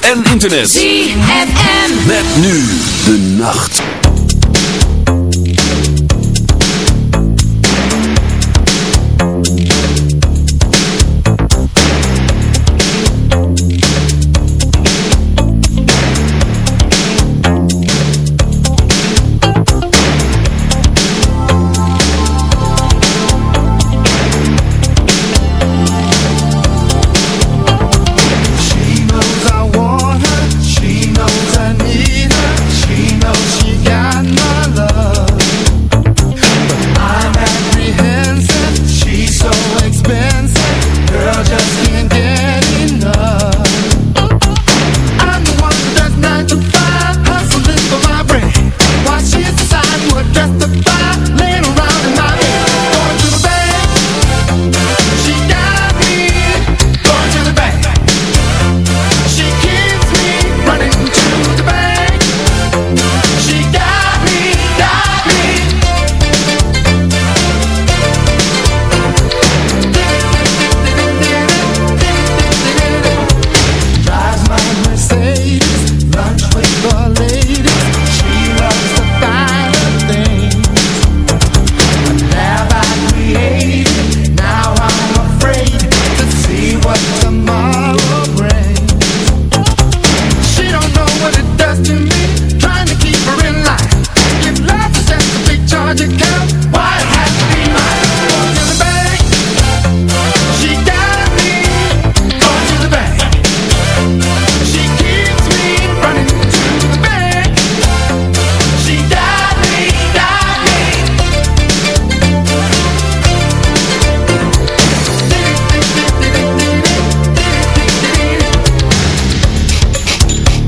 en internet. ZFM. Met nu de nacht.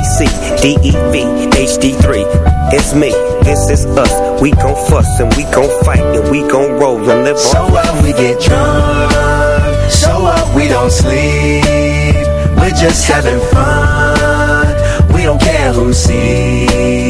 MAC, DEV, HD3. It's me, this is us. We gon' fuss and we gon' fight and we gon' roll and live So on. what we get drunk, so what we don't sleep. We're just having fun, we don't care who sees.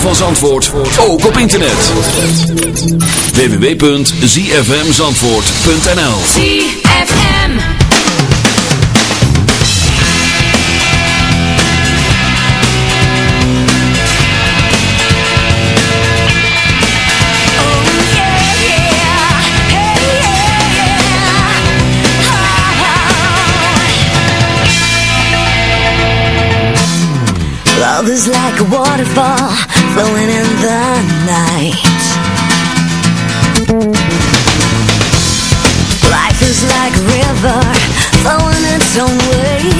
Ritme van Zandvoort, ook op internet. www.zfmzandvoort.nl ZFM. Love is like a waterfall flowing in the night. Life is like a river flowing its own way.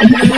Thank you.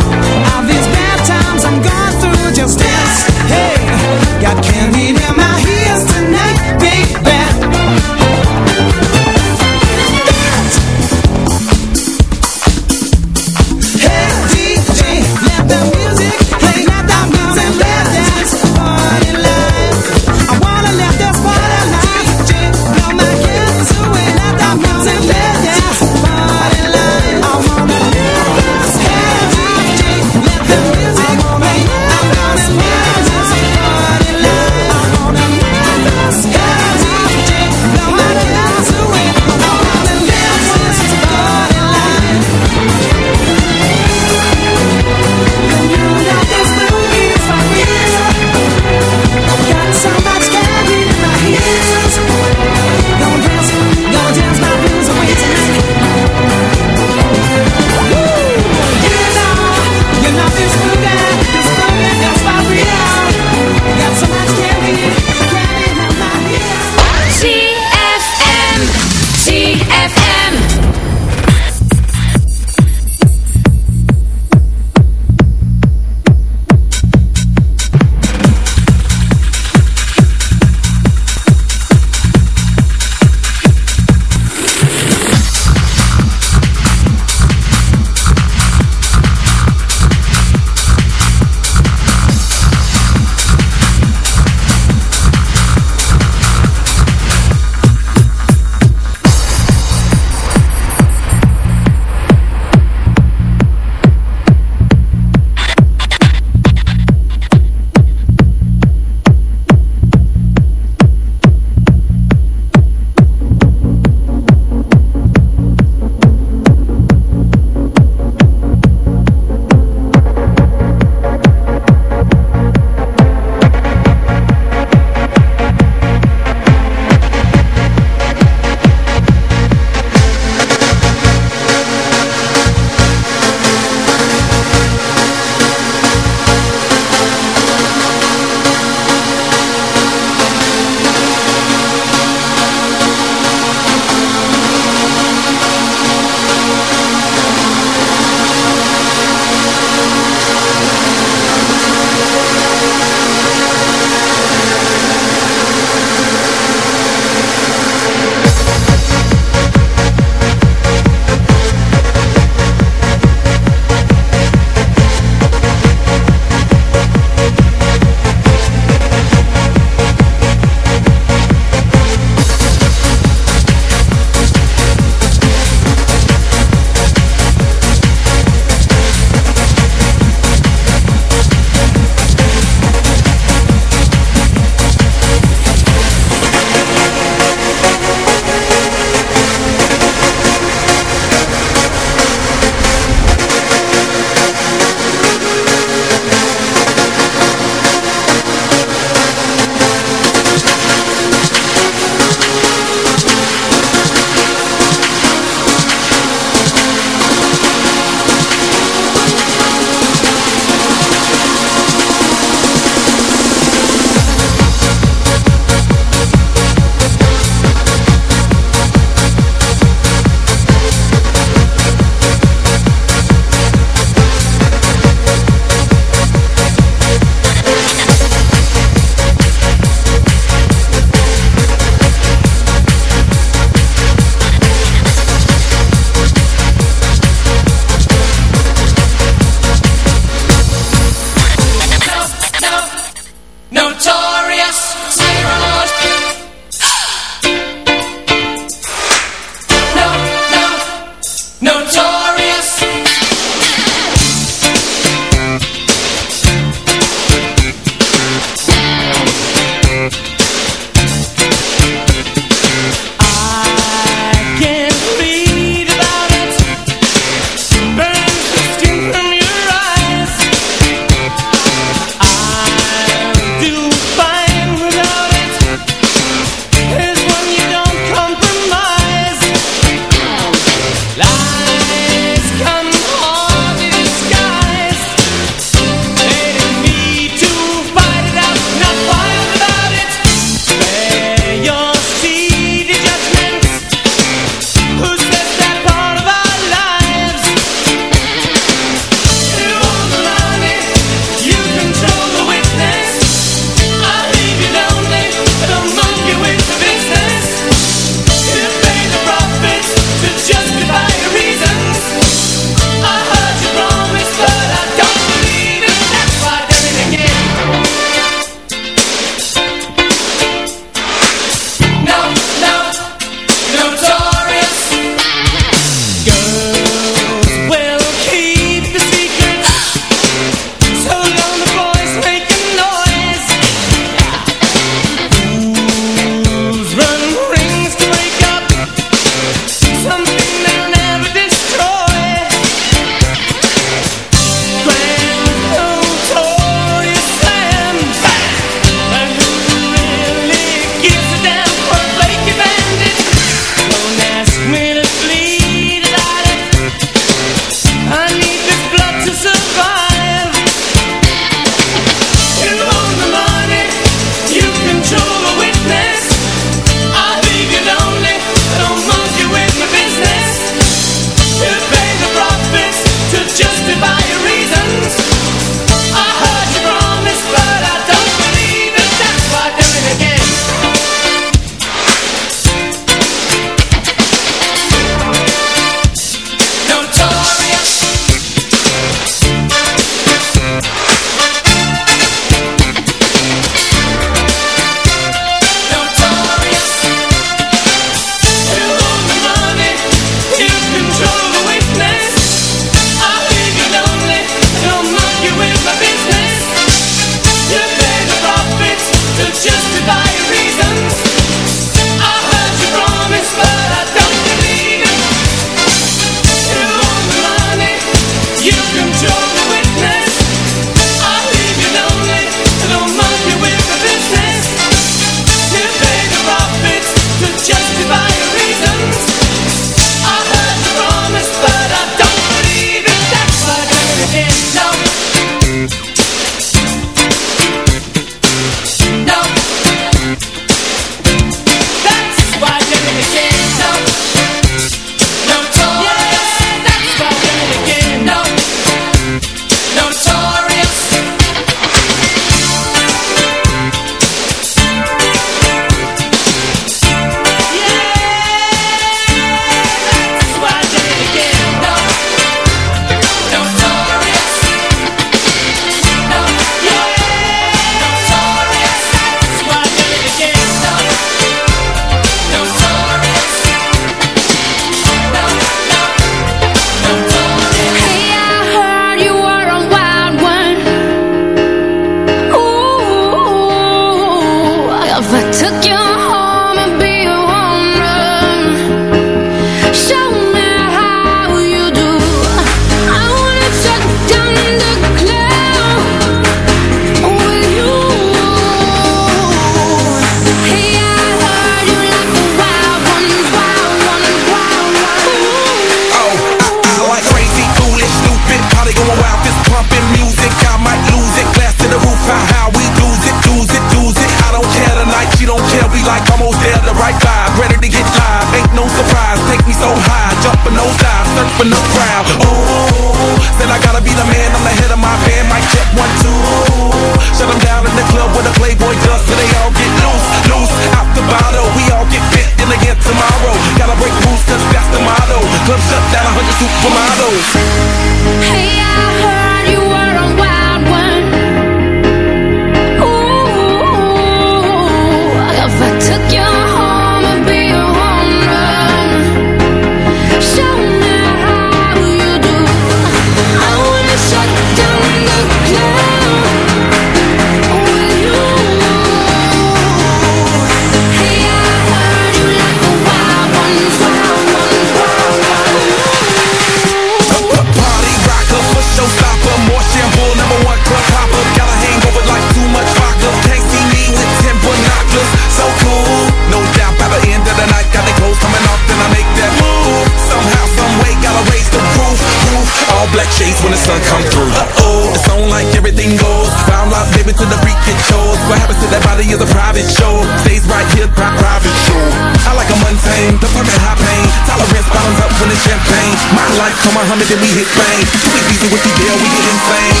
high pain. Tolerance bottoms up when it's champagne. My life, come on, Muhammad, then we hit fame. Too easy with the deal, we get insane.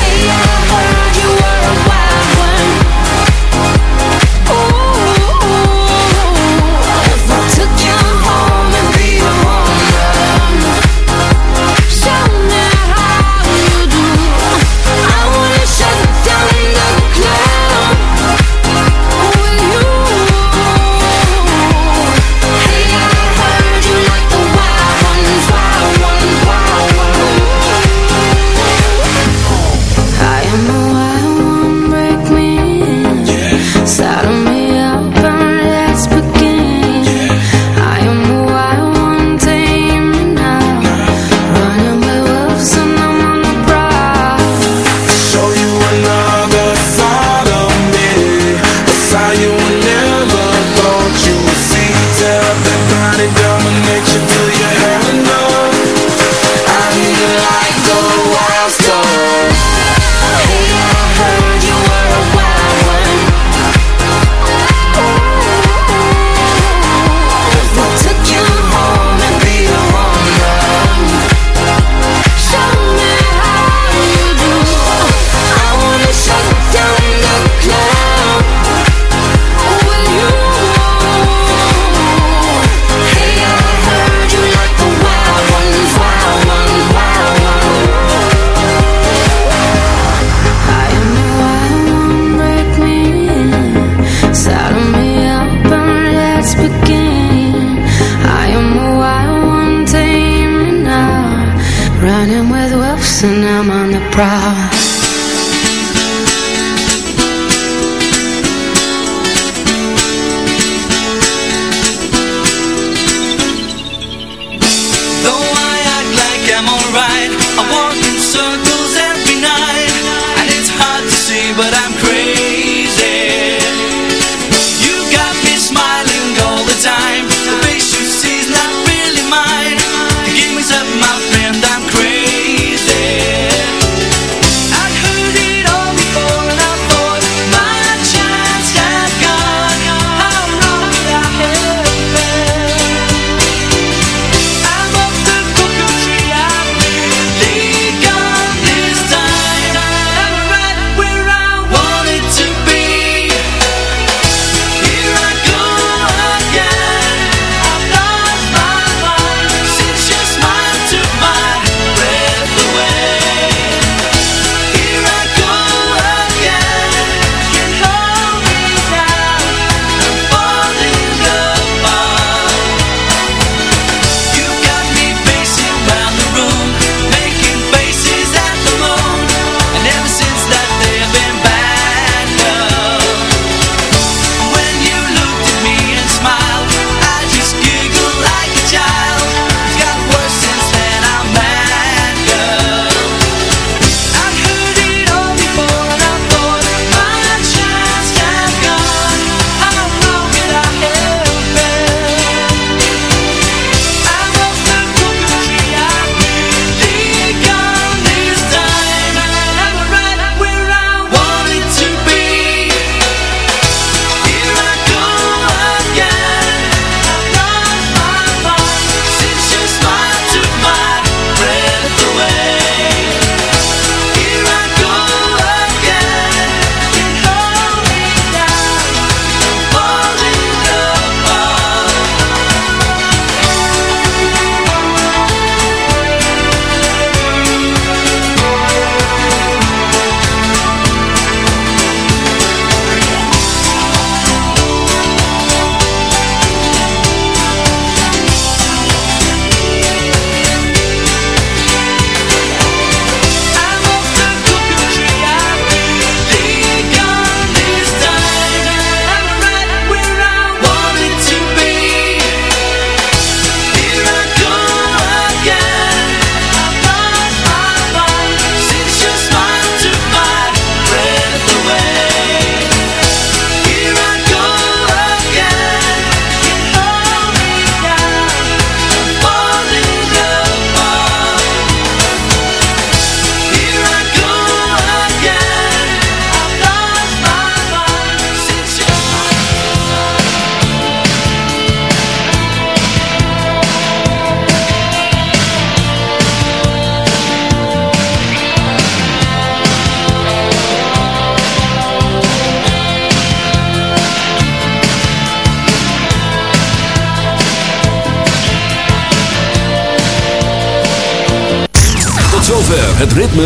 Hey, I heard you were a wild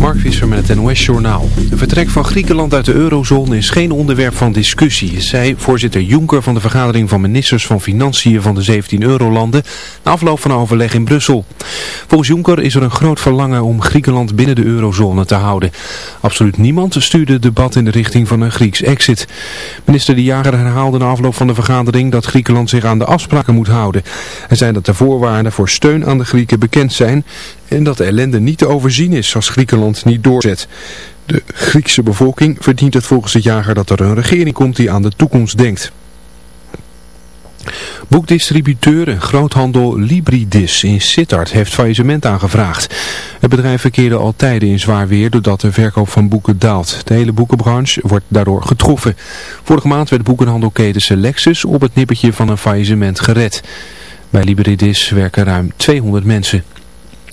Mark Visser met het NOS Journaal. Een vertrek van Griekenland uit de eurozone is geen onderwerp van discussie, zei voorzitter Juncker van de vergadering van ministers van Financiën van de 17 eurolanden na afloop van een overleg in Brussel. Volgens Juncker is er een groot verlangen om Griekenland binnen de eurozone te houden. Absoluut niemand stuurde het debat in de richting van een Grieks exit. Minister De Jager herhaalde na afloop van de vergadering dat Griekenland zich aan de afspraken moet houden. Hij zei dat de voorwaarden voor steun aan de Grieken bekend zijn en dat de ellende niet te overzien is als Griekenland niet doorzet. De Griekse bevolking verdient het volgens de jager dat er een regering komt die aan de toekomst denkt. Boekdistributeur en groothandel Libridis in Sittard heeft faillissement aangevraagd. Het bedrijf verkeerde al tijden in zwaar weer doordat de verkoop van boeken daalt. De hele boekenbranche wordt daardoor getroffen. Vorige maand werd boekenhandelketen Selectus op het nippertje van een faillissement gered. Bij Libridis werken ruim 200 mensen.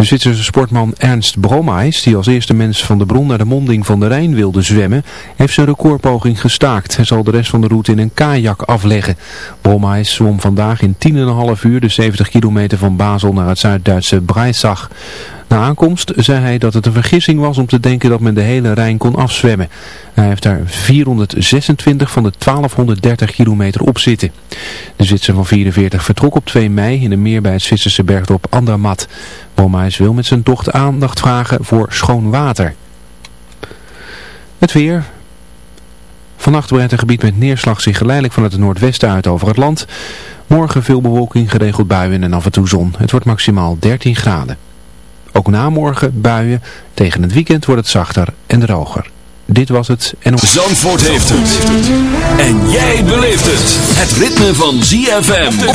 De Zwitserse sportman Ernst Brommeis, die als eerste mens van de bron naar de monding van de Rijn wilde zwemmen, heeft zijn recordpoging gestaakt. Hij zal de rest van de route in een kajak afleggen. Brommeis zwom vandaag in 10,5 uur de 70 kilometer van Basel naar het Zuid-Duitse Breisach. Na aankomst zei hij dat het een vergissing was om te denken dat men de hele Rijn kon afzwemmen. Hij heeft daar 426 van de 1230 kilometer op zitten. De Zwitser van 44 vertrok op 2 mei in een meer bij het Zwitserse bergdorp Andermatt. Brommeis wil met zijn dochter aandacht vragen voor schoon water. Het weer. Vannacht breidt een gebied met neerslag zich geleidelijk vanuit het noordwesten uit over het land. Morgen veel bewolking, geregeld buien en af en toe zon. Het wordt maximaal 13 graden. Ook na morgen buien. Tegen het weekend wordt het zachter en droger. Dit was het en... Zandvoort heeft het. En jij beleeft het. Het ritme van ZFM.